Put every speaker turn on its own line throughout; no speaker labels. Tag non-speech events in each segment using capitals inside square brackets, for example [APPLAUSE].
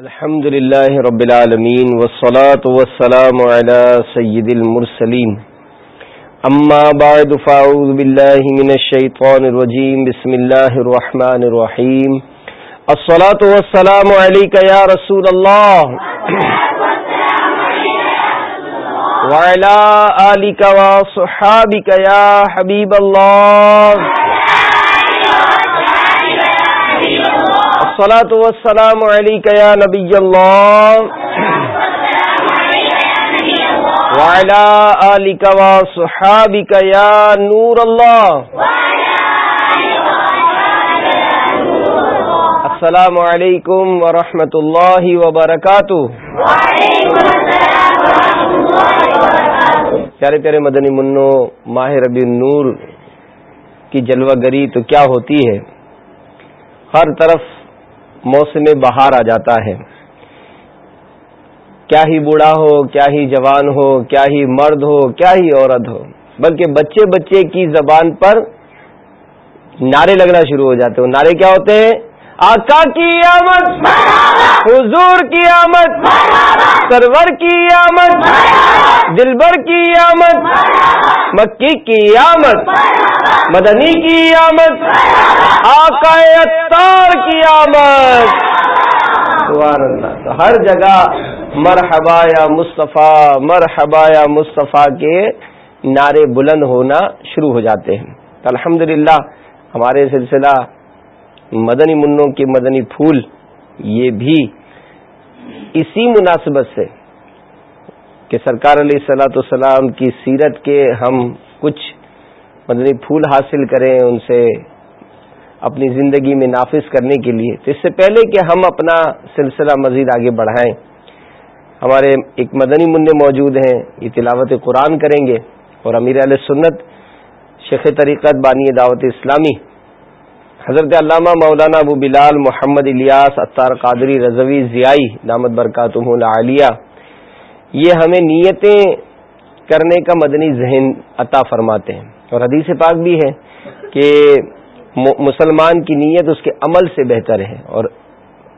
الحمد لله رب العالمين والصلاة والسلام على سيد المرسلين. أما بعد، فأعوذ بالله من الشيطان الرجيم. بسم الله الرحمن الرحيم. الصلاة والسلام عليك يا رسول الله. وعلى آلك وصحابك يا حبيب الله. الصلاة والسلام عليك يا نبي الله. وعلى آلك وصحابك يا نور الله. السلام علیکم ورحمۃ اللہ وبرکاتہ پیارے پیارے مدنی منو، ماہ ربی نور کی جلوہ گری تو کیا ہوتی ہے؟ ہر طرف موسم بہار آ جاتا ہے۔ کیا ہی بوڑھا ہو، کیا ہی جوان ہو، کیا ہی مرد ہو، کیا ہی عورت ہو، بلکہ بچے بچے کی زبان پر نعرے لگنا شروع ہو جاتے ہیں۔ نعرے کیا ہوتے ہیں؟ آقا کی آمد، حضور کی آمد، سرور کی آمد، دلبر کی آمد، مکی کی آمد، مدنی کی آمد، آقا اتار کی آمد۔ سبحان اللہ۔ تو ہر جگہ مرحبا یا مصطفیٰ، مرحبا یا مصطفیٰ کے نعرے بلند ہونا شروع ہو جاتے ہیں۔ الحمد ہمارے سلسلہ مدنی منوں کے مدنی پھول، یہ بھی اسی مناسبت سے کہ سرکار علیہ السلاۃ السلام کی سیرت کے ہم کچھ مدنی پھول حاصل کریں، ان سے اپنی زندگی میں نافذ کرنے کے لیے۔ تو اس سے پہلے کہ ہم اپنا سلسلہ مزید آگے بڑھائیں، ہمارے ایک مدنی منع موجود ہیں، یہ تلاوت قرآن کریں گے اور امیر علیہ سنت شیخ طریقت بانی دعوت اسلامی حضرت علامہ مولانا ابو بلال محمد الیاس اطار قادری رضوی ضیائی، دامت برکاتم عالیہ یہ ہمیں نیتیں کرنے کا مدنی ذہن عطا فرماتے ہیں۔ اور حدیث پاک بھی ہے کہ مسلمان کی نیت اس کے عمل سے بہتر ہے اور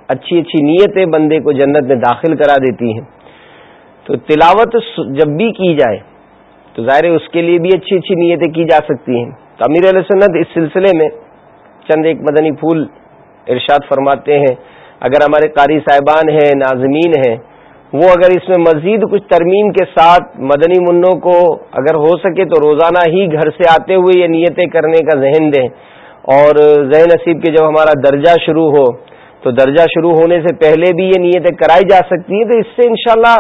اچھی اچھی نیتیں بندے کو جنت میں داخل کرا دیتی ہیں۔ تو تلاوت جب بھی کی جائے تو ظاہر اس کے لیے بھی اچھی اچھی نیتیں کی جا سکتی ہیں۔ تو امیر علیہ سنت اس سلسلے میں چند ایک مدنی پھول ارشاد فرماتے ہیں۔ اگر ہمارے قاری صاحبان ہیں، ناظمین ہیں، وہ اگر اس میں مزید کچھ ترمیم کے ساتھ مدنی منوں کو اگر ہو سکے تو روزانہ ہی گھر سے آتے ہوئے یہ نیتیں کرنے کا ذہن دیں۔ اور ذہن نصیب کے جب ہمارا درجہ شروع ہو، تو درجہ شروع ہونے سے پہلے بھی یہ نیتیں کرائی جا سکتی ہیں، تو اس سے انشاءاللہ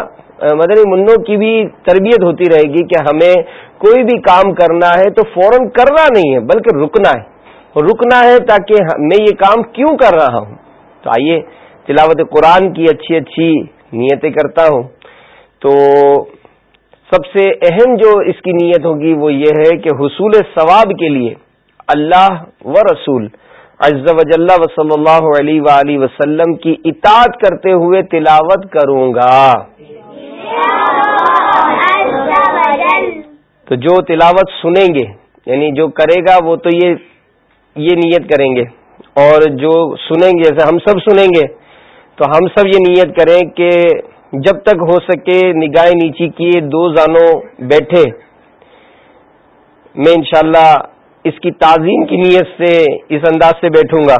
مدنی منوں کی بھی تربیت ہوتی رہے گی کہ ہمیں کوئی بھی کام کرنا ہے تو فوراً کرنا نہیں ہے، بلکہ رکنا ہے۔ رکنا ہے تاکہ میں یہ کام کیوں کر رہا ہوں؟ تو آئیے تلاوت قرآن کی اچھی اچھی نیتیں کرتا ہوں۔ تو سب سے اہم جو اس کی نیت ہوگی وہ یہ ہے کہ حصول ثواب کے لیے اللہ و رسول عز و جل و صلی اللہ علیہ وآلہ وسلم کی اطاعت کرتے ہوئے تلاوت کروں گا۔ تو جو تلاوت سنیں گے یعنی جو کرے گا وہ تو یہ یہ نیت کریں گے اور جو سنیں گے، جیسے ہم سب سنیں گے، تو ہم سب یہ نیت کریں کہ جب تک ہو سکے نگاہیں نیچی کیے، دو زانوں بیٹھے، میں انشاءاللہ اس کی تعظیم کی نیت سے، اس انداز سے بیٹھوں گا۔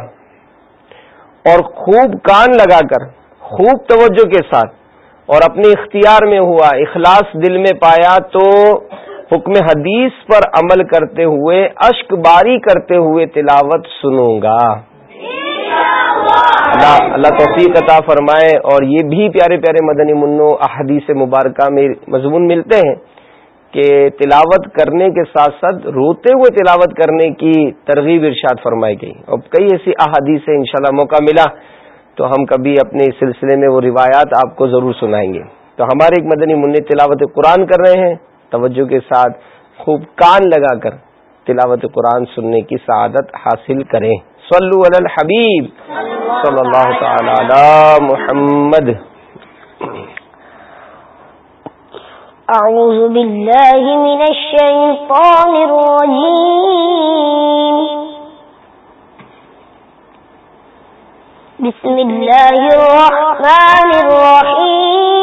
اور خوب کان لگا کر، خوب توجہ کے ساتھ، اور اپنے اختیار میں ہوا، اخلاص دل میں پایا، تو حکم حدیث پر عمل کرتے ہوئے، اشک باری کرتے ہوئے تلاوت سنوں گا۔ اللہ اللہ توفیق عطا فرمائے۔ اور یہ بھی پیارے پیارے مدنی منو احادیث مبارکہ میں مضمون ملتے ہیں کہ تلاوت کرنے کے ساتھ ساتھ روتے ہوئے تلاوت کرنے کی ترغیب ارشاد فرمائی گئی۔ اور کئی ایسی احادیث سے انشاءاللہ موقع ملا تو ہم کبھی اپنے سلسلے میں وہ روایات آپ کو ضرور سنائیں گے۔ تو ہمارے ایک مدنی منع تلاوت قرآن کر رہے ہیں۔ توجہ کے ساتھ خوب کان لگا کر تلاوت قرآن سننے کی سعادت حاصل کریں۔ صلو علی الحبیب صلی اللہ تعالی علی محمد۔
اعوذ باللہ من الشیطان الرجیم۔ بسم اللہ الرحمن الرحیم۔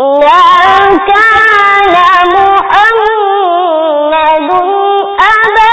محمد أبا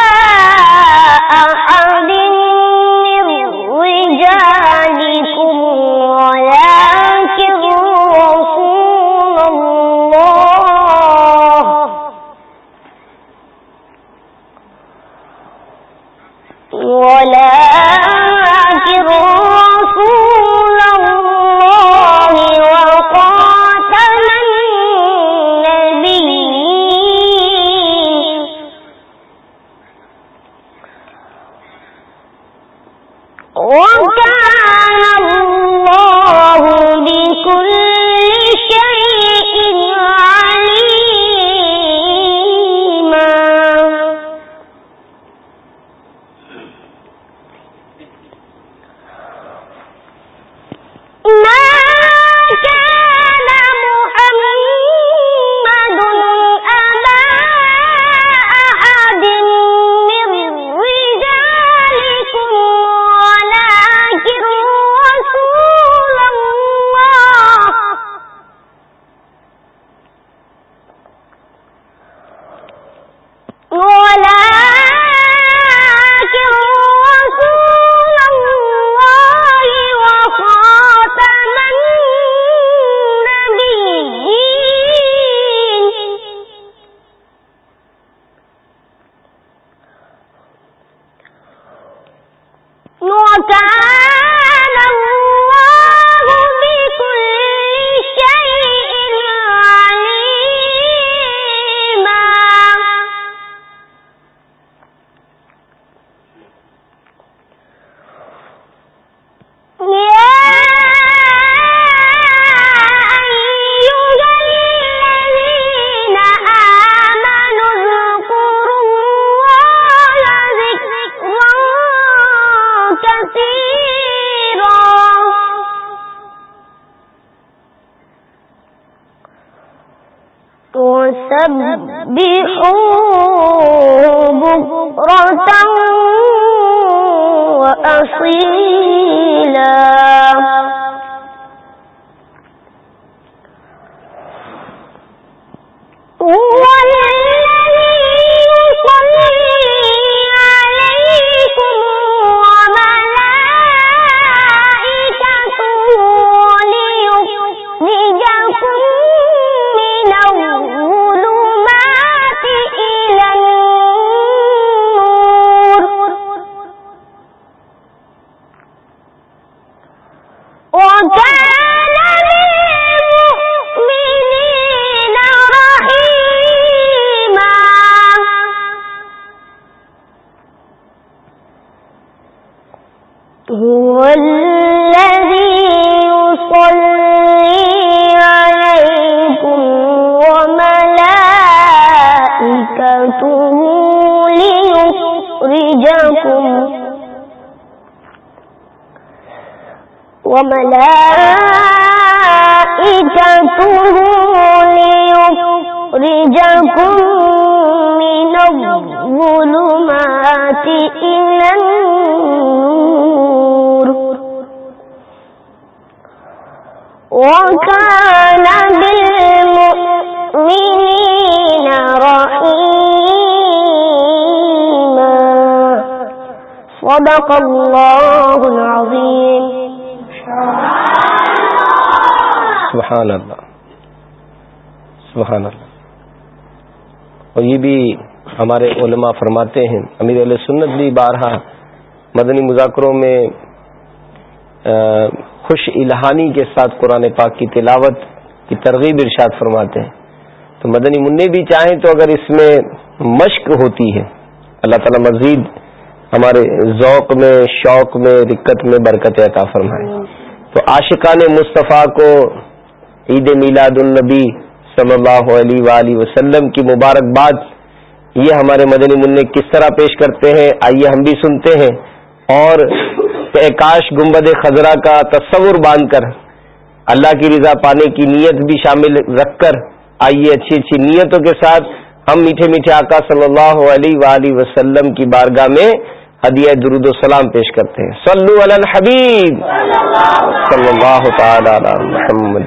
بكرة وأصيلا. وملائكته ليخرجكم من الظلمات إلى صدق الله العظيم
سبحان اللہ. سبحان اللہ. اور یہ بھی ہمارے علماء فرماتے ہیں، امیر علیہ سنت بھی بارہا مدنی مذاکروں میں خوش الہانی کے ساتھ قرآن پاک کی تلاوت کی ترغیب ارشاد فرماتے ہیں۔ تو مدنی منع بھی چاہیں تو اگر اس میں مشق ہوتی ہے، اللہ تعالی مزید ہمارے ذوق میں، شوق میں رکت میں برکت عطا فرمائے۔ تو عاشقان مصطفیٰ کو عید میلاد النبی صلی اللہ علیہ وآلہ وسلم کی مبارکباد، یہ ہمارے مدنی منع کس طرح پیش کرتے ہیں، آئیے ہم بھی سنتے ہیں۔ اور کاش گمبد خزرہ کا تصور باندھ کر اللہ کی رضا پانے کی نیت بھی شامل رکھ کر آئیے اچھی اچھی نیتوں کے ساتھ ہم میٹھے میٹھے آقا صلی اللہ علیہ وآلہ وسلم کی بارگاہ میں ہدیہ درود و سلام پیش کرتے ہیں۔ صلو علی الحبیب۔ صلی اللہ تعالی علی محمد۔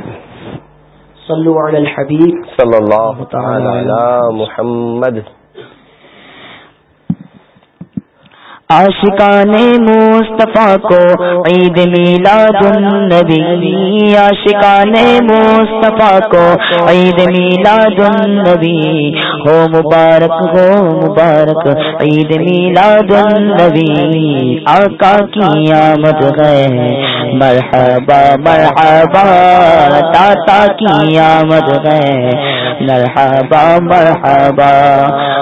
صلو علی الحبیب۔ صلی اللہ تعالی علی محمد۔
عاشقان مصطفیٰ کو عید میلاد النبی عاشقان مصطفیٰ کو عید میلاد النبی، ہو مبارک ہو مبارک، عید میلاد النبی، آقا کی آمد ہے، مرحبا مرحبا، داتا کی آمد ہے مرحبا مرحبا.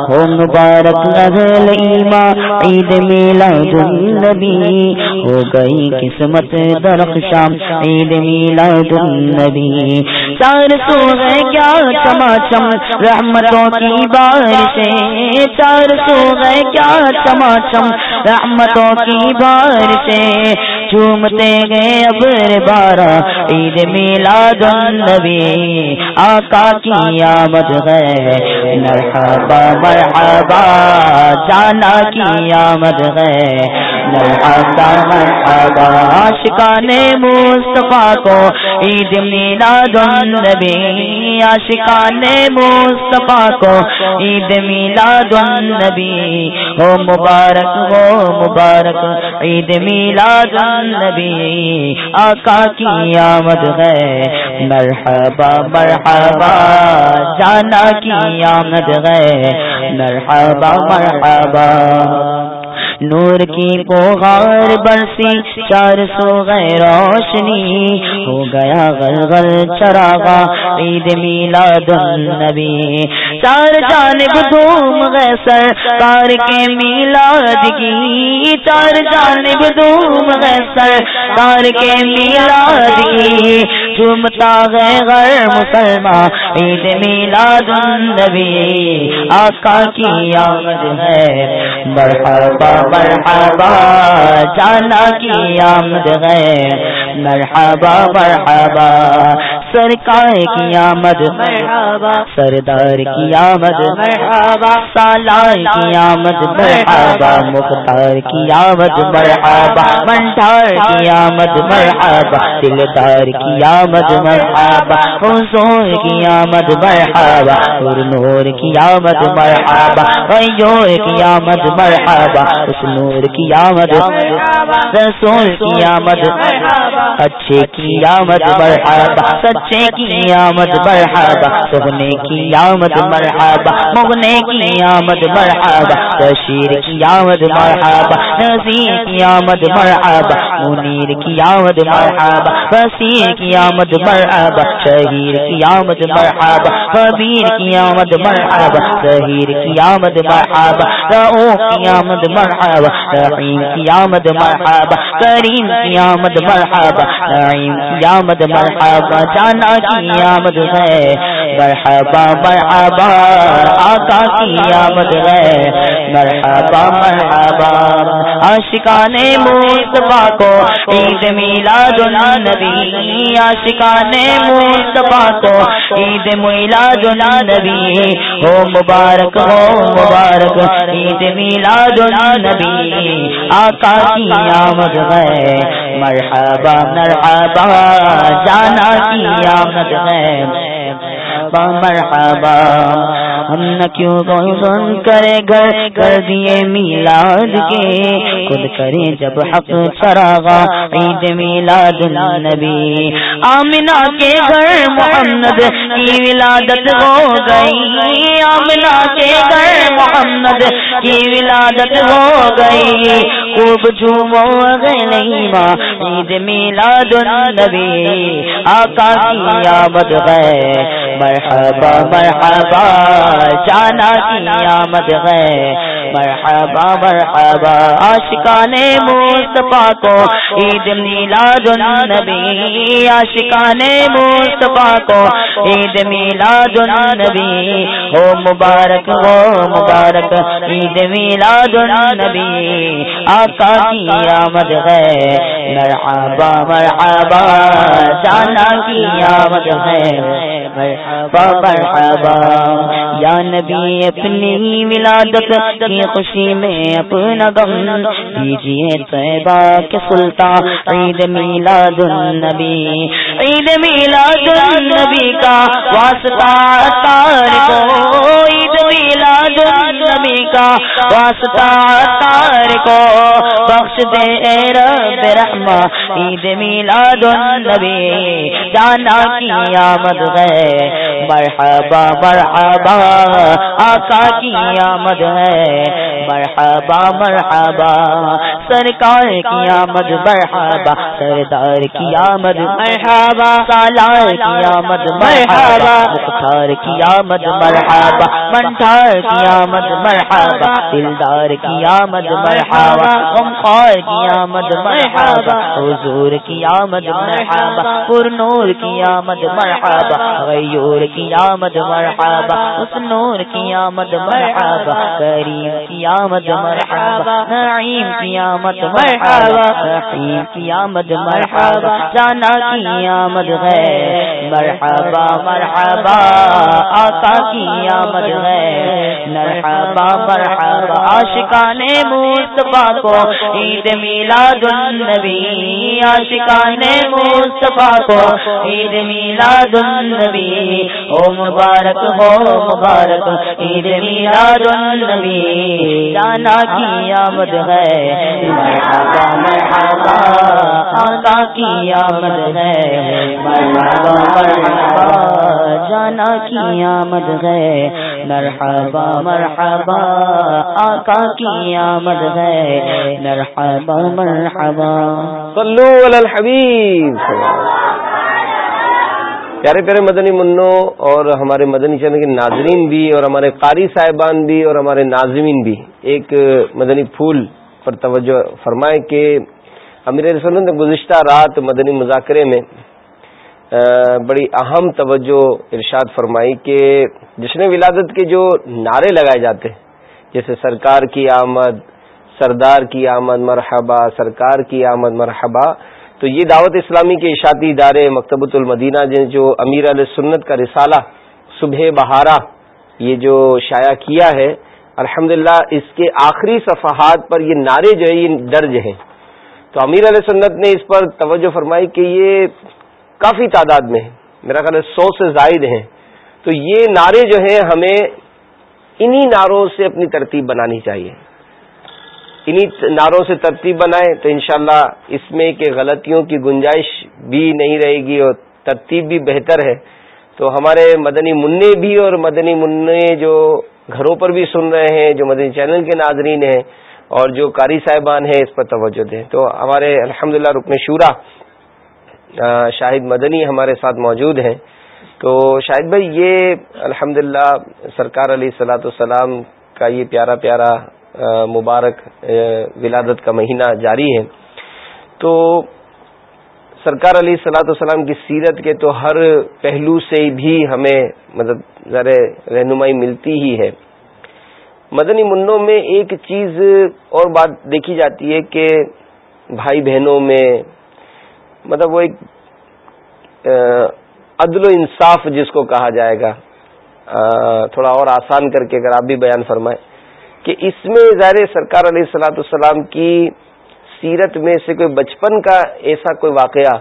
ہو مبارک نزل ایمان، عید میلاد النبی. ہو گئی قسمت درخشام عید میلاد النبی. چار سو ہے کیا چماچم رحمتوں کی بارشیں۔ چار سو ہے کیا چماچم رحمتوں کی بارشیں۔ چومتے گئے ابر بارہ عید میلاد النبی۔ آقا کی آمد ہے۔ مرحبا مرحبا، جانا کی آمد مرحبا مرحبا عاشقان مصطفیٰ کو عید میلاد النبی، عاشقان مصطفیٰ کو عید میلاد النبی ہو مبارک ہو مبارک، عید میلاد النبی، آقا کی آمد ہے، مرحبا مرحبا، جانا کی آمد ہے، مرحبا مرحبا۔ نور کی پوغار برسی، چار سو گئے روشنی، ہو گیا غل غل چراغا، عید میلاد النبی۔ چار جانب دھوم گئے سر کار کے میلاد کی چار جانب دھوم گئے سر کار کے میلاد کی جمتا گئے غیر مسلمان عید میلاد النبی آقا کی آمد ہے۔ مرحبا مرحبا جانا کی آمد ہے۔ مرحبا مرحبا سرکار کی آمد مرحبا سردار کی آمد مرحبا سالار کی آمد مرحبا مختار کی آمد مرحبا منٹار کی آمد مرحبا دلدار کی آمد مرحبا حضور کی آمد مرحبا نور کی آمد مرحبا غیور کی آمد مرحبا اس نور کی آمد رسول کی آمد اچھے کی آمد مرحبا بچے کی آمد مرحبا سہنے کی آمد مرحبا مغنے کی آمد مرحبا تشیر کی آمد مرحبا نذیر کی آمد مرحبا منیر کی آمد مرحبا بصیر کی آمد مرحبا شہیر کی آمد مرحبا کبیر کی آمد مرحبا ظہیر کی آمد مرحبا رعوف کی آمد مرحبا رحیم کی آمد مرحبا کریم کی آمد مرحبا کی آمد مرحبا. جانا کی آمد ہے. مرحبا مرحبا. آقا کی آمد ہے. مرحبا مرحبا. عاشقان مصطفیٰ کو عید میلاد النبی عاشقان مصطفیٰ کو عید میلاد النبی. ہو مبارک ہو مبارک. عید میلاد النبی. آقا کی آمد ہے. مرحبا مرحبا، جانا کی آمد ہے۔ مرحبا ہم نہ کیوں سن کرے گھر کر دیے میلاد کے۔ خود کرے جب حق چراغا عید میلاد النبی۔ آمنا کے گھر محمد کی ولادت ہو گئی۔ آمنا کے گھر محمد کی ولادت ہو گئی۔ خوب جھومو غلیما عید میلاد النبی، آقا کی آمد ہے مرحبا مرحبا، جانا کی آمد ہے مرحبا مرحبا، عاشقان مصطفیٰ کو عید میلاد النبی، عاشقان مصطفیٰ کو عید میلاد النبی، ہو مبارک ہو مبارک، عید میلاد النبی آقا کی آمد ہے۔ مرحبا مرحبا جانا کی آمد ہے۔ مرحبا مرحبا، یا نبی، اپنی ولادت کی خوشی میں اپنا غم دیجیے طیبہ کے سلطان۔ عید میلاد النبی، عید میلاد النبی کا واسطہ تار کو عید میلاد النبی کا واسطہ تار کو بخش دے اے رب رحمہ، عید میلاد النبی، جانا کی آمد ہے۔ مرحبا مرحبا، آقا کی آمد ہے۔ مرحبا مرحبا، سرکار کی آمد، مرحبا، سردار کی آمد، مرحبا، سالار کی آمد، مرحبا، مختار کی آمد، مرحبا منٹار کی آمد، مرحبا دلدار کی آمد مرحبا غمخوار کی آمد مرحبا حضور کی آمد مرحبا پر نور کی آمد مرحبا غیور کی آمد مرحبا اس نور کی آمد مرحبا کریم کی آمد مرحبا نعیم کی آمد مرحبا رحیم کی آمد مرحبا جانا کی آمد ہے مرحبا مرحبا، آقا کی آمد ہے۔ مرحبا مرحبا، عاشقان مصطفیٰ کو عید میلاد النبی، عاشقان مصطفیٰ کو عید میلاد النبی۔ او مبارک ہو مبارک، عید میلاد النبی۔ جانا کی آمد ہے۔ مرحبا مرحبا، آقا کی آمد ہے۔ مرحبا جانا کی آمد ہے، مرحبا مرحبا، آقا کی آمد ہے، مرحبا مرحبا۔
صلو علی الحبیب۔ پیارے پیارے مدنی منوں اور ہمارے مدنی چینل کے ناظرین بھی اور ہمارے قاری صاحبان بھی اور ہمارے ناظمین بھی، ایک مدنی پھول پر توجہ فرمائے کہ امیر رسول نے گزشتہ رات مدنی مذاکرے میں بڑی اہم توجہ ارشاد فرمائی کہ جشن ولادت کے جو نعرے لگائے جاتے ہیں، جیسے سرکار کی آمد، سردار کی آمد، مرحبا، سرکار کی آمد، مرحبا، تو یہ دعوت اسلامی کے اشاعتی ادارے مکتبۃ المدینہ جو امیر علیہ سنت کا رسالہ صبح بہارا یہ جو شائع کیا ہے الحمد اس کے آخری صفحات پر یہ نعرے جو ہے یہ درج ہیں۔ تو امیر علیہ سنت نے اس پر توجہ فرمائی کہ یہ کافی تعداد میں ہے میرا خیال ہے سو سے زائد ہیں۔ تو یہ نعرے جو ہیں، ہمیں انہی نعروں سے اپنی ترتیب بنانی چاہیے۔ انہی نعروں سے ترتیب بنائیں تو انشاءاللہ اس میں کہ غلطیوں کی گنجائش بھی نہیں رہے گی اور ترتیب بھی بہتر ہے۔ تو ہمارے مدنی منع بھی اور مدنی منع جو گھروں پر بھی سن رہے ہیں، جو مدنی چینل کے ناظرین ہیں اور جو قاری صاحبان ہیں، اس پر توجہ دیں۔ تو ہمارے الحمد للہ رکن شورا شاہد مدنی ہمارے ساتھ موجود ہیں۔ تو شاہد بھائی، یہ الحمد سرکار علیہ السلاۃ السلام کا یہ پیارا پیارا مبارک ولادت کا مہینہ جاری ہے۔ تو سرکار علی سلاۃ والسلام کی سیرت کے تو ہر پہلو سے بھی ہمیں مطلب ذرا رہنمائی ملتی ہی ہے۔ مدنی منوں میں ایک چیز اور بات دیکھی جاتی ہے کہ بھائی بہنوں میں مطلب وہ ایک عدل و انصاف جس کو کہا جائے گا تھوڑا اور آسان کر کے اگر آپ بھی بیان فرمائیں کہ اس میں ظاہر سرکار علیہ السلاۃ السلام کی سیرت میں سے کوئی بچپن کا ایسا کوئی واقعہ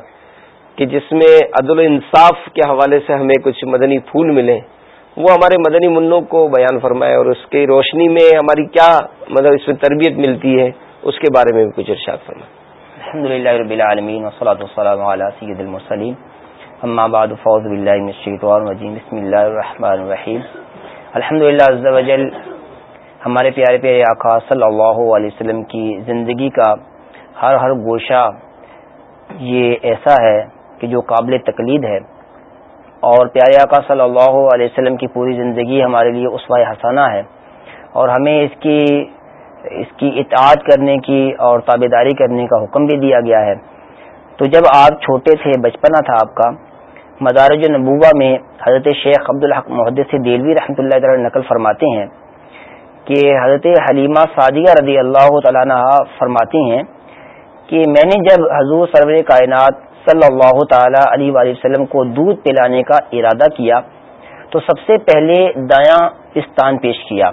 کہ جس میں عدل و انصاف کے حوالے سے ہمیں کچھ مدنی پھول ملے، وہ ہمارے مدنی منوں کو بیان فرمائے اور اس کی روشنی میں ہماری کیا مطلب اس میں تربیت ملتی ہے، اس کے بارے میں بھی کچھ ارشاد فرمائے۔
الحمد للہ رب العالمین وصلاۃ والسلام علی سید المرسلین اما بعد فوز باللہ من الشیطان الرجیم بسم اللہ الرحمن الرحیم الحمد للہ ہمارے پیارے پیارے آقا صلی اللہ علیہ وسلم کی زندگی کا ہر ہر گوشہ یہ ایسا ہے کہ جو قابل تقلید ہے۔ اور پیارے آقا صلی اللہ علیہ وسلم کی پوری زندگی ہمارے لیے اسوائے حسانہ ہے۔ اور ہمیں اس کی اس کی اطاعت کرنے کی اور تابداری کرنے کا حکم بھی دیا گیا ہے۔ تو جب آپ چھوٹے تھے، بچپنا تھا آپ کا، مدارج نبوبہ میں حضرت شیخ عبدالحق محدث دلوی رحمۃ اللہ تعالی نقل فرماتے ہیں کہ حضرت حلیمہ سعدیہ رضی اللہ تعالیٰ فرماتی ہیں کہ میں نے جب حضور سرور کائنات صلی اللہ تعالی علیہ وآلہ وسلم کو دودھ پلانے کا ارادہ کیا تو سب سے پہلے دایاں پستان پیش کیا۔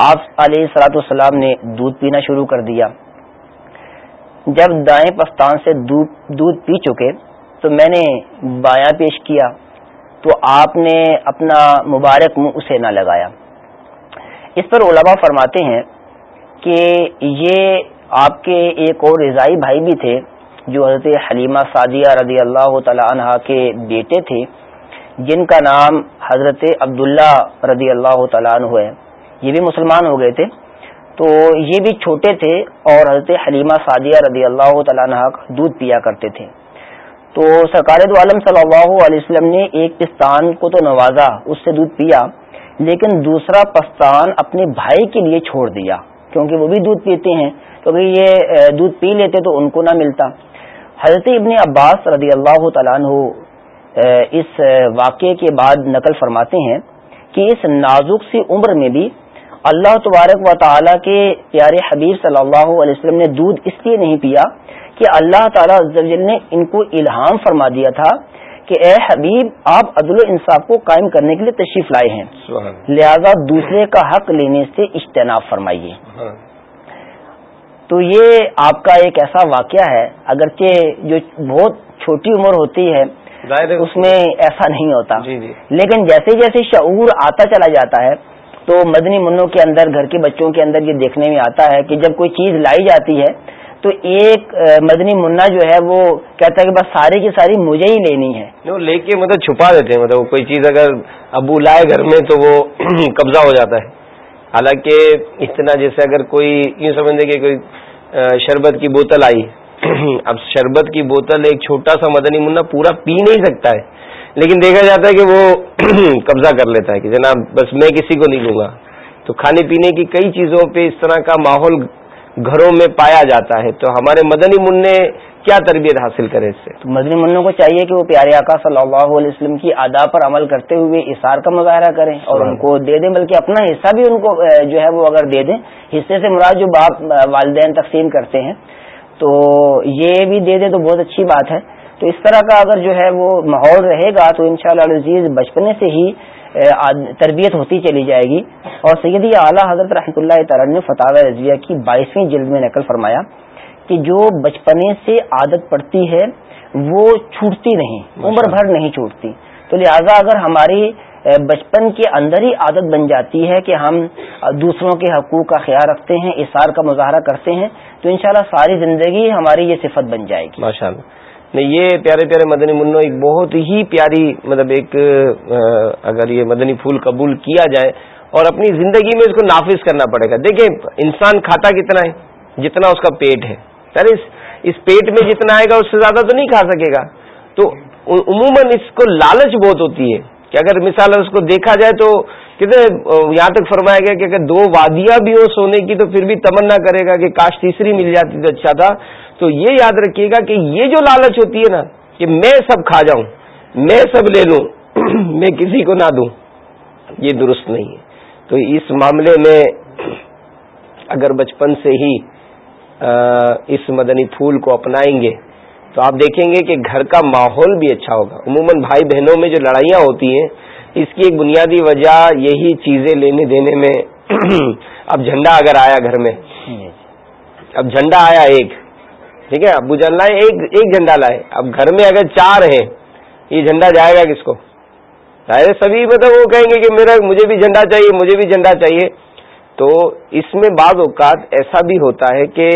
آپ علیہ السلاۃ والسلام نے دودھ پینا شروع کر دیا۔ جب دائیں پستان سے دودھ پی چکے، تو میں نے بایاں پیش کیا، تو آپ نے اپنا مبارک منہ اسے نہ لگایا۔ اس پر علماء فرماتے ہیں کہ یہ آپ کے ایک اور رضائی بھائی بھی تھے، جو حضرت حلیمہ سعدیہ رضی اللہ تعالی عنہ کے بیٹے تھے، جن کا نام حضرت عبداللہ رضی اللہ تعالیٰ عنہ ہے۔ یہ بھی مسلمان ہو گئے تھے۔ تو یہ بھی چھوٹے تھے اور حضرت حلیمہ سعدیہ رضی اللہ تعالیٰ عنہ دودھ پیا کرتے تھے۔ تو سرکار دو عالم صلی اللہ علیہ وسلم نے ایک پستان کو تو نوازا، اس سے دودھ پیا، لیکن دوسرا پستان اپنے بھائی کے لیے چھوڑ دیا، کیونکہ وہ بھی دودھ پیتے ہیں۔ تو یہ دودھ پی لیتے تو ان کو نہ ملتا۔ حضرت ابن عباس رضی اللہ تعالیٰ عنہ اس واقعے کے بعد نقل فرماتے ہیں کہ اس نازک سی عمر میں بھی اللہ تبارک و تعالیٰ کے پیارے حبیب صلی اللہ علیہ وسلم نے دودھ اس لیے نہیں پیا کہ اللہ تعالیٰ نے ان کو الہام فرما دیا تھا کہ اے حبیب آپ عدل و انصاف کو قائم کرنے کے لیے تشریف لائے ہیں۔ لہذا دوسرے کا حق لینے سے اجتناب فرمائیے۔ تو یہ آپ کا ایک ایسا واقعہ ہے اگرچہ جو بہت چھوٹی عمر ہوتی ہے اس میں ایسا نہیں ہوتا۔ جی، جی۔ لیکن جیسے جیسے شعور آتا چلا جاتا ہے تو مدنی منوں کے اندر، گھر کے بچوں کے اندر یہ دیکھنے میں آتا ہے کہ جب کوئی چیز لائی جاتی ہے، تو ایک مدنی منا جو ہے، وہ کہتا ہے کہ بس ساری کی ساری مجھے ہی لینی ہے۔
لے کے مطلب چھپا دیتے ہیں مطلب کوئی چیز اگر ابو لائے گھر میں، تو وہ [CLEARS THROAT] قبضہ ہو جاتا ہے۔ حالانکہ اتنا جیسے اگر کوئی، یوں سمجھ کہ کوئی شربت کی بوتل آئی، [CLEARS THROAT] اب شربت کی بوتل ایک چھوٹا سا مدنی منا پورا پی نہیں سکتا ہے۔ لیکن دیکھا جاتا ہے کہ وہ [CLEARS THROAT] قبضہ کر لیتا ہے کہ جناب بس میں کسی کو نہیں لوں گا۔ تو کھانے پینے کی کئی چیزوں پہ اس طرح کا ماحول گھروں میں پایا جاتا ہے۔ تو ہمارے مدنی منع کیا تربیت حاصل کرے اس سے؟
تو مدنی منوں کو چاہیے کہ وہ پیارے آقا صلی اللہ علیہ وسلم کی ادا پر عمل کرتے ہوئے اشار کا مظاہرہ کریں اور ان کو دے دیں بلکہ اپنا حصہ بھی ان کو جو ہے وہ اگر دے دیں حصے سے مراد جو باپ والدین تقسیم کرتے ہیں۔ تو یہ بھی دے دیں تو بہت اچھی بات ہے۔ تو اس طرح کا اگر جو ہے وہ ماحول رہے گا تو انشاءاللہ شاء عزیز بچپنے سے ہی تربیت ہوتی چلی جائے گی۔ اور سیدی اعلیٰ حضرت رحمۃ اللہ تعالی نے فتح رضویہ کی بائیسویں جلد میں نقل فرمایا کہ جو بچپنے سے عادت پڑتی ہے وہ چھوٹتی نہیں عمر بھر نہیں چھوٹتی۔ تو لہٰذا اگر ہماری بچپن کے اندر ہی عادت بن جاتی ہے کہ ہم دوسروں کے حقوق کا خیال رکھتے ہیں اثار کا مظاہرہ کرتے ہیں تو انشاءاللہ ساری زندگی ہماری یہ صفت بن جائے گی۔
ماشاء اللہ نہیں یہ پیارے پیارے مدنی منو ایک بہت ہی پیاری مطلب ایک اگر یہ مدنی پھول قبول کیا جائے اور اپنی زندگی میں اس کو نافذ کرنا پڑے گا۔ دیکھیں، انسان کھاتا کتنا ہے؟ جتنا اس کا پیٹ ہے۔ یعنی اس پیٹ میں جتنا آئے گا، اس سے زیادہ تو نہیں کھا سکے گا۔ تو عموماً اس کو لالچ بہت ہوتی ہے کہ اگر مثال اس کو دیکھا جائے تو کتنے یہاں تک فرمایا گیا کہ اگر دو وادیاں بھی ہو سونے کی تو پھر بھی تمنا کرے گا کہ کاش تیسری مل جاتی تو اچھا تھا۔ تو یہ یاد رکھیے گا کہ یہ جو لالچ ہوتی ہے نا کہ میں سب کھا جاؤں میں سب لے لوں [CLEARS THROAT] میں کسی کو نہ دوں یہ درست نہیں ہے۔ تو اس معاملے میں اگر بچپن سے ہی اس مدنی پھول کو اپنائیں گے تو آپ دیکھیں گے کہ گھر کا ماحول بھی اچھا ہوگا۔ عموماً بھائی بہنوں میں جو لڑائیاں ہوتی ہیں اس کی ایک بنیادی وجہ یہی چیزیں لینے دینے میں [CLEARS THROAT] اب جھنڈا اگر آیا گھر میں اب جھنڈا آیا ایک ٹھیک ہے، ابو جان لائے، ایک ایک جھنڈا لائے۔ اب گھر میں اگر چار ہیں، یہ جھنڈا جائے گا کس کو؟ سبھی مطلب وہ کہیں گے کہ میرا، مجھے بھی جھنڈا چاہیے، مجھے بھی جھنڈا چاہیے۔ تو اس میں بعض اوقات ایسا بھی ہوتا ہے کہ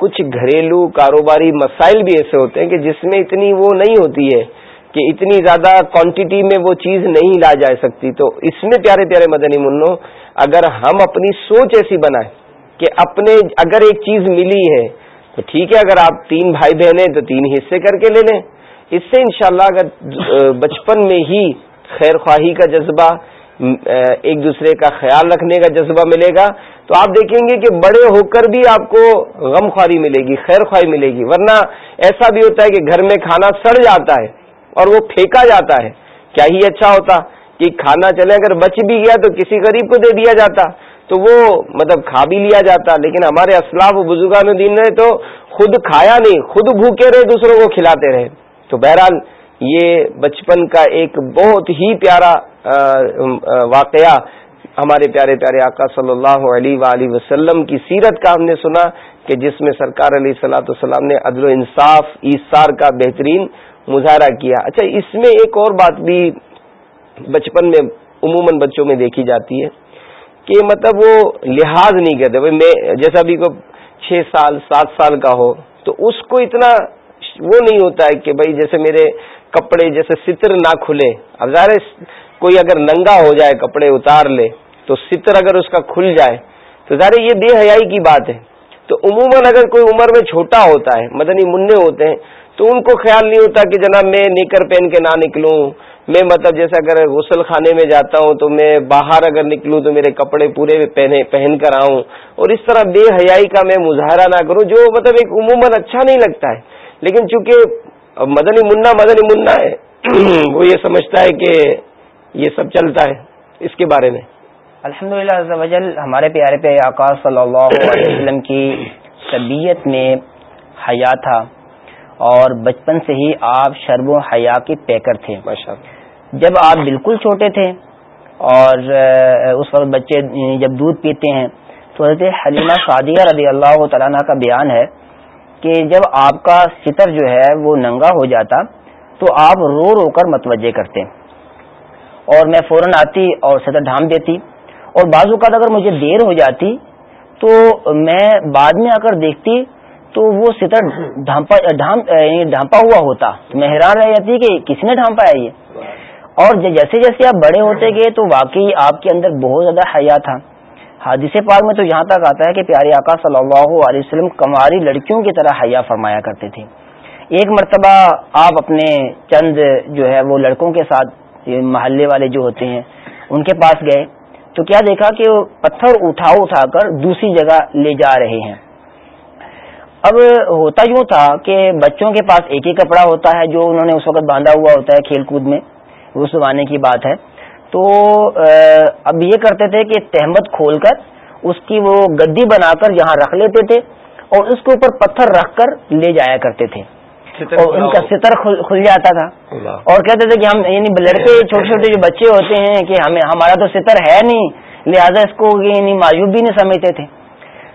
کچھ گھریلو کاروباری مسائل بھی ایسے ہوتے ہیں کہ جس میں اتنی وہ نہیں ہوتی ہے کہ اتنی زیادہ کوانٹٹی میں وہ چیز نہیں لا جا سکتی۔ تو اس میں پیارے پیارے مدنی منو اگر ہم اپنی سوچ ایسی بنائیں کہ اپنے، اگر ایک چیز ملی ہے تو ٹھیک ہے، اگر آپ تین بھائی بہن ہیں تو تین حصے کر کے لے لیں۔ اس سے انشاءاللہ اگر بچپن میں ہی خیر خواہی کا جذبہ ایک دوسرے کا خیال رکھنے کا جذبہ ملے گا، تو آپ دیکھیں گے کہ بڑے ہو کر بھی آپ کو غم خواری ملے گی، خیر خواہی ملے گی۔ ورنہ ایسا بھی ہوتا ہے کہ گھر میں کھانا سڑ جاتا ہے اور وہ پھینکا جاتا ہے۔ کیا ہی اچھا ہوتا کہ کھانا چلے، اگر بچ بھی گیا تو کسی غریب کو دے دیا جاتا۔ تو وہ مطلب کھا بھی لیا جاتا، لیکن ہمارے اسلاف بزرگان دین رہے تو خود کھایا نہیں، خود بھوکے رہے، دوسروں کو کھلاتے رہے۔ تو بہرحال یہ بچپن کا ایک بہت ہی پیارا واقعہ ہمارے پیارے پیارے آقا صلی اللہ علیہ وآلہ وسلم کی سیرت کا ہم نے سنا کہ جس میں سرکار علیہ صلاح السلام نے عدل و انصاف ایسار کا بہترین مظاہرہ کیا۔ اچھا اس میں ایک اور بات بھی بچپن میں، عموماً بچوں میں دیکھی جاتی ہے۔ کہ مطلب وہ لحاظ نہیں کرتے، بھائی میں جیسا بھی کو چھ سال، سات سال کا ہو، تو اس کو اتنا وہ نہیں ہوتا ہے کہ بھائی جیسے میرے کپڑے جیسے ستر نہ کھلے اب ظاہر کوئی اگر ننگا ہو جائے، کپڑے اتار لے، تو ستر اگر اس کا کھل جائے، تو ظاہر یہ بے حیائی کی بات ہے۔ تو عموماً اگر کوئی عمر میں چھوٹا ہوتا ہے، مدنی منع ہوتے ہیں، تو ان کو خیال نہیں ہوتا کہ جناب میں نیکر پہن کے نہ نکلوں میں مطلب جیسے اگر غسل خانے میں جاتا ہوں تو میں باہر اگر نکلوں تو میرے کپڑے پورے پہنے پہن کر آؤں اور اس طرح بے حیائی کا میں مظاہرہ نہ کروں جو مطلب ایک عموماً اچھا نہیں لگتا ہے۔ لیکن چونکہ مدنی منا مدنی منا ہے وہ یہ سمجھتا ہے کہ یہ سب چلتا ہے اس کے بارے میں۔
الحمد للہ ہمارے پیارے پہ آکاش صلی اللہ علیہ وسلم کی طبیعت میں حیا تھا اور بچپن سے ہی آپ شرب و حیا کے پیکر تھے۔ جب آپ بالکل چھوٹے تھے اور اس وقت بچے یعنی جب دودھ پیتے ہیں، تو حضرت حلیمہ شادیہ رضی اللہ تعالیٰ کا بیان ہے کہ جب آپ کا ستر جو ہے وہ ننگا ہو جاتا، تو آپ رو رو کر متوجہ کرتے۔ اور میں فوراً آتی اور سطر ڈھام دیتی۔ اور بعض اوقات اگر مجھے دیر ہو جاتی، تو میں بعد میں آ کر دیکھتی، تو وہ ستر ڈھانپا یعنی ڈھانپا ہوا ہوتا۔ میں حیران رہ جاتی کہ کس نے ڈھانپا ہے یہ؟ اور جی- جیسے جیسے آپ بڑے ہوتے گئے تو واقعی آپ کے اندر بہت زیادہ حیا تھا۔ حادثے پاک میں تو یہاں تک آتا ہے کہ پیارے آقا صلی اللہ علیہ وسلم کماری لڑکیوں کی طرح حیا فرمایا کرتے تھے۔ ایک مرتبہ آپ اپنے چند جو ہے وہ لڑکوں کے ساتھ محلے والے جو ہوتے ہیں، ان کے پاس گئے۔ تو کیا دیکھا کہ وہ پتھر اٹھا اٹھا کر دوسری جگہ لے جا رہے ہیں۔ اب ہوتا یوں تھا کہ بچوں کے پاس ایک ہی کپڑا ہوتا ہے جو انہوں نے اس وقت باندھا ہوا ہوتا ہے کھیل کود میں۔ اس زمانے کی بات ہے۔ تو اب یہ کرتے تھے کہ تحمد کھول کر اس کی وہ گدی بنا کر یہاں رکھ لیتے تھے اور اس کے اوپر پتھر رکھ کر لے جایا کرتے تھے۔ اور ان کا ستر کھل جاتا تھا۔ اور کہتے تھے کہ ہم یعنی لڑکے چھوٹے چھوٹے جو بچے ہوتے ہیں کہ ہمیں ہمارا تو ستر ہے نہیں لہذا اس کو یعنی مایوب بھی نہیں سمجھتے تھے۔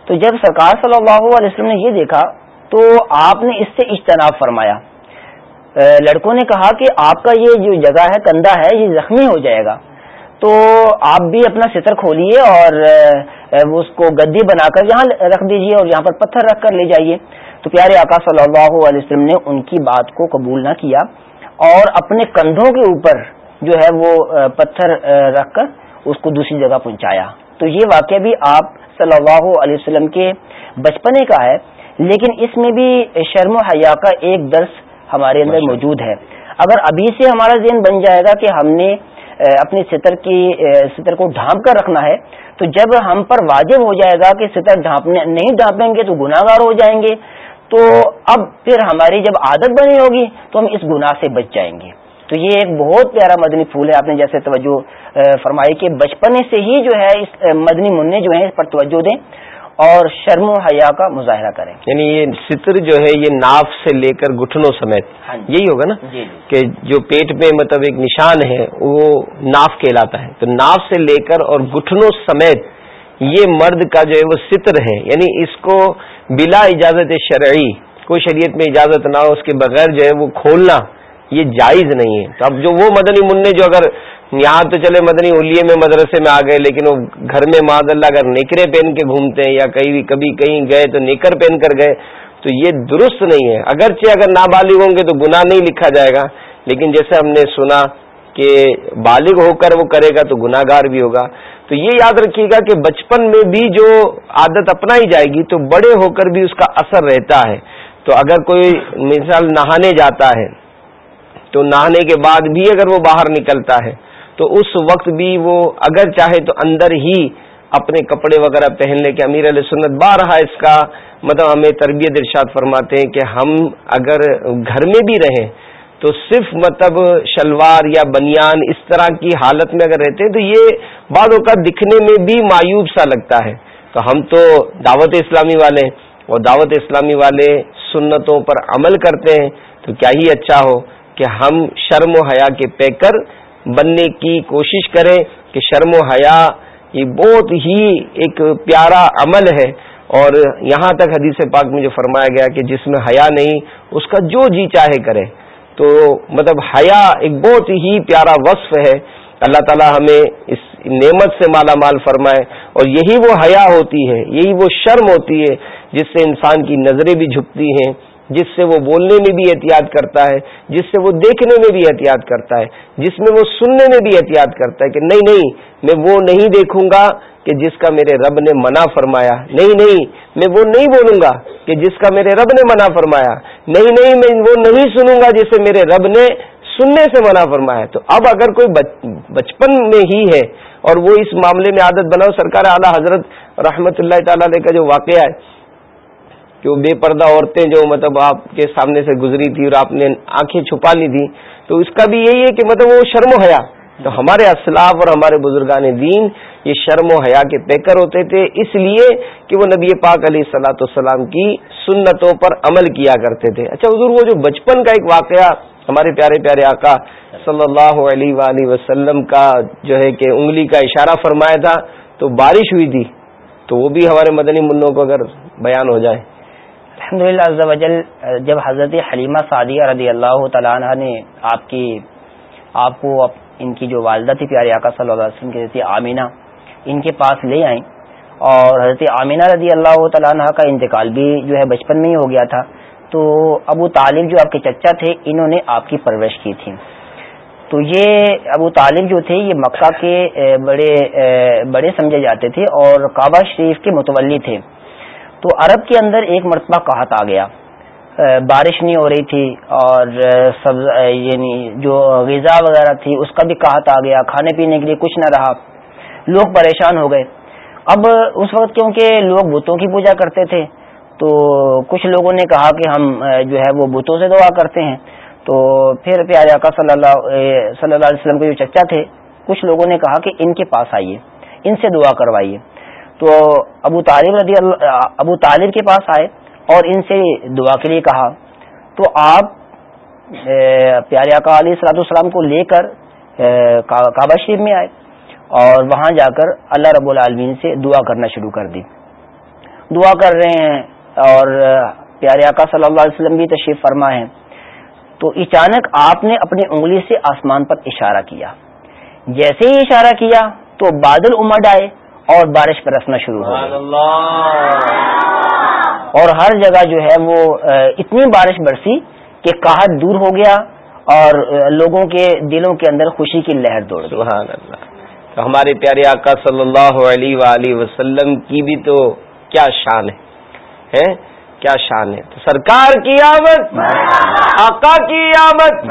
تو جب سرکار صلی اللہ علیہ وسلم نے یہ دیکھا تو آپ نے اس سے اجتناب فرمایا۔ لڑکوں نے کہا کہ آپ کا یہ جو جگہ ہے، کندھا ہے، یہ زخمی ہو جائے گا۔ تو آپ بھی اپنا ستر کھولیے اور اس کو گدی بنا کر یہاں رکھ دیجیے اور یہاں پر پتھر رکھ کر لے جائیے۔ تو پیارے آقا صلی اللہ علیہ وسلم نے ان کی بات کو قبول نہ کیا اور اپنے کندھوں کے اوپر جو ہے وہ پتھر رکھ کر اس کو دوسری جگہ پہنچایا۔ تو یہ واقعہ بھی آپ صلی اللہ علیہ وسلم کے بچپنے کا ہے، لیکن اس میں بھی شرم و حیا کا ایک درس ہمارے اندر موجود ہے۔ اگر ابھی سے ہمارا ذہن بن جائے گا کہ ہم نے اپنی ستر کی ستر کو ڈھانپ کر رکھنا ہے تو جب ہم پر واجب ہو جائے گا کہ ستر ڈھانپنے نہیں ڈھانپیں گے تو گناہ گار ہو جائیں گے۔ تو اب پھر ہماری جب عادت بنی ہوگی تو ہم اس گناہ سے بچ جائیں گے۔ تو یہ ایک بہت پیارا مدنی پھول ہے۔ آپ نے جیسے توجہ فرمائی کہ بچپنے سے ہی جو ہے اس مدنی منع جو ہیں اس پر توجہ دیں۔ اور شرم و حیا کا مظاہرہ کریں
یعنی یہ ستر جو ہے یہ ناف سے لے کر گٹھنوں سمیت ہاں جی۔ یہی ہوگا نا جی، جی۔ کہ جو پیٹ میں مطلب ایک نشان ہے وہ ناف کہلاتا ہے تو ناف سے لے کر اور گٹھنوں سمیت یہ مرد کا جو ہے وہ ستر ہے یعنی اس کو بلا اجازت شرعی کوئی شریعت میں اجازت نہ ہو اس کے بغیر جو ہے وہ کھولنا یہ جائز نہیں ہے تو اب جو وہ مدنی منع جو اگر یہاں تو چلے مدنی الیے میں مدرسے میں آ گئے، لیکن وہ گھر میں معذ اللہ اگر نیکرے پہن کے گھومتے ہیں یا کہیں کبھی کہیں گئے تو نیکر پہن کر گئے، تو یہ درست نہیں ہے۔ اگرچہ اگر نابالغ ہوں گے تو گناہ نہیں لکھا جائے گا، لیکن جیسے ہم نے سنا کہ بالغ ہو کر وہ کرے گا تو گناہ گار بھی ہوگا۔ تو یہ یاد رکھیے گا کہ بچپن میں بھی جو عادت اپنائی جائے گی، تو بڑے ہو کر بھی اس کا اثر رہتا ہے۔ تو اگر کوئی مثال نہانے جاتا ہے، تو نہانے کے بعد بھی اگر وہ باہر نکلتا ہے تو اس وقت بھی وہ اگر چاہے تو اندر ہی اپنے کپڑے وغیرہ پہن لے کے امیر علیہ سنت بارہا اس کا۔ مطلب ہمیں تربیت ارشاد فرماتے ہیں کہ ہم اگر گھر میں بھی رہیں تو صرف مطلب شلوار یا بنیان اس طرح کی حالت میں اگر رہتے ہیں تو یہ بعض اوقات دکھنے میں بھی مایوب سا لگتا ہے۔ تو ہم تو دعوت اسلامی والے اور دعوت اسلامی والے سنتوں پر عمل کرتے ہیں تو کیا ہی اچھا ہو کہ ہم شرم و حیا کے پیکر بننے کی کوشش کریں کہ شرم و حیا یہ بہت ہی ایک پیارا عمل ہے اور یہاں تک حدیث پاک میں جو فرمایا گیا کہ جس میں حیا نہیں، اس کا جو جی چاہے کرے۔ تو مطلب حیا ایک بہت ہی پیارا وصف ہے۔ اللہ تعالی ہمیں اس نعمت سے مالا مال فرمائے اور یہی وہ حیا ہوتی ہے، یہی وہ شرم ہوتی ہے، جس سے انسان کی نظریں بھی جھکتی ہیں۔ جس سے وہ بولنے میں بھی احتیاط کرتا ہے، جس سے وہ دیکھنے میں بھی احتیاط کرتا ہے، جس میں وہ سننے میں بھی احتیاط کرتا ہے کہ نہیں نہیں، میں وہ نہیں دیکھوں گا کہ جس کا میرے رب نے منع فرمایا۔ نہیں نہیں، میں وہ نہیں بولوں گا کہ جس کا میرے رب نے منع فرمایا۔ نہیں نہیں، میں وہ نہیں سنوں گا جسے میرے رب نے سننے سے منع فرمایا۔ تو اب اگر کوئی بچپن میں ہی ہے اور وہ اس معاملے میں عادت بناؤ، سرکار اعلیٰ حضرت رحمت اللہ تعالی کا جو واقعہ ہے کہ وہ بے پردہ عورتیں جو مطلب آپ کے سامنے سے گزری تھی اور آپ نے آنکھیں چھپا لی تھی تو اس کا بھی یہی ہے کہ مطلب وہ شرم و حیا۔ تو ہمارے اسلاف اور ہمارے بزرگان دین یہ شرم و حیا کے پیکر ہوتے تھے، اس لیے کہ وہ نبی پاک علیہ السلاۃ والسلام کی سنتوں پر عمل کیا کرتے تھے۔ اچھا حضور، وہ جو بچپن کا ایک واقعہ ہمارے پیارے پیارے آقا صلی اللہ علیہ وآلہ وسلم کا جو ہے کہ انگلی کا اشارہ فرمایا تھا، تو بارش ہوئی تھی، تو وہ بھی ہمارے مدنی منوں کو اگر بیان ہو جائے۔
الحمد للہ جب حضرت حلیمہ سعدیہ رضی اللہ تعالیٰ عنہ نے آپ کی، آپ کو ان کی جو والدہ تھی پیارے آقا صلی اللہ علیہ وسلم کی حضرت آمینہ، ان کے پاس لے آئیں۔ اور حضرت آمینہ رضی اللہ تعالیٰ عنہ کا انتقال بھی جو ہے بچپن میں ہی ہو گیا تھا۔ تو ابو طالب جو آپ کے چچا تھے، انہوں نے آپ کی پرورش کی تھی۔ تو یہ ابو طالب جو تھے، یہ مکہ کے بڑے بڑے سمجھے جاتے تھے اور کعبہ شریف کے متولی تھے۔ تو عرب کے اندر ایک مرتبہ کہت آ گیا۔ بارش نہیں ہو رہی تھی اور سبز یعنی جو غذا وغیرہ تھی، اس کا بھی کہت آ گیا۔ کھانے پینے کے لیے کچھ نہ رہا۔ لوگ پریشان ہو گئے۔ اب اس وقت کیونکہ لوگ بتوں کی پوجا کرتے تھے، تو کچھ لوگوں نے کہا کہ ہم جو ہے وہ بتوں سے دعا کرتے ہیں۔ تو پھر پیارے آقا صلی اللہ صلی اللہ علیہ وسلم کے جو چچا تھے، کچھ لوگوں نے کہا کہ ان کے پاس آئیے، ان سے دعا کروائیے۔ تو ابو طالب رضی اللہ ابو طالب کے پاس آئے اور ان سے دعا کے لیے کہا۔ تو آپ پیارے آقا علیہ السلاۃ السلام کو لے کر کعبہ شریف میں آئے اور وہاں جا کر اللہ رب العالمین سے دعا کرنا شروع کر دی۔ دعا کر رہے ہیں اور پیارے آقا صلی اللہ علیہ وسلم بھی تشریف فرما ہے تو اچانک آپ نے اپنی انگلی سے آسمان پر اشارہ کیا۔ جیسے ہی اشارہ کیا تو بادل امڈ آئے۔ اور بارش برسنا شروع ہو گئی۔ اور ہر جگہ جو ہے وہ اتنی بارش برسی کہ کاہٹ دور ہو گیا اور لوگوں کے دلوں کے اندر خوشی کی لہر دوڑ
سبحان اللہ۔ تو ہمارے پیارے آقا صلی اللہ علیہ وآلہ وسلم کی بھی تو کیا شان ہے کیا شان ہے؟ تو سرکار کی آمد، آقا کی آمد،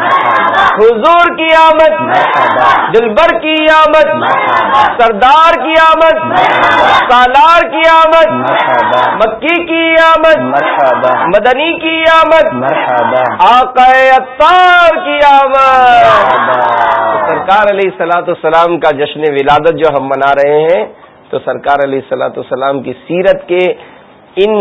حضور کی آمد، دلبر کی آمد، سردار کی آمد، سالار کی آمد، مکی کی آمد، مدنی کی آمد، آقا اطار کی آمد۔ سرکار علیہ السلاۃ السلام کا جشن ولادت جو ہم منا رہے ہیں، تو سرکار علیہ السلاۃ السلام کی سیرت کے ان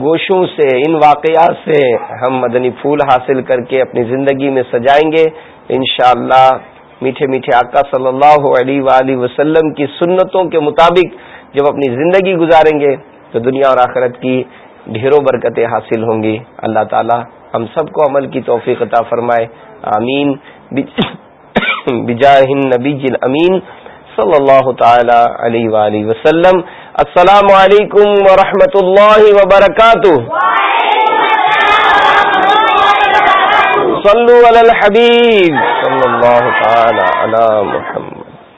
گوشوں سے، ان واقعات سے ہم مدنی پھول حاصل کر کے اپنی زندگی میں سجائیں گے۔ انشاءاللہ اللہ میٹھے میٹھے آقا صلی اللہ علیہ وآلہ وسلم کی سنتوں کے مطابق جب اپنی زندگی گزاریں گے تو دنیا اور آخرت کی ڈھیروں برکتیں حاصل ہوں گی۔ اللہ تعالی ہم سب کو عمل کی توفیق عطا فرمائے۔ آمین۔ بجاہ نبی امین صلی اللہ تعالی علیہ وآلہ وسلم۔ السلام علیکم ورحمۃ اللہ وبرکاتہ. صلو علی الحبیب. صلی اللہ تعالی علی محمد.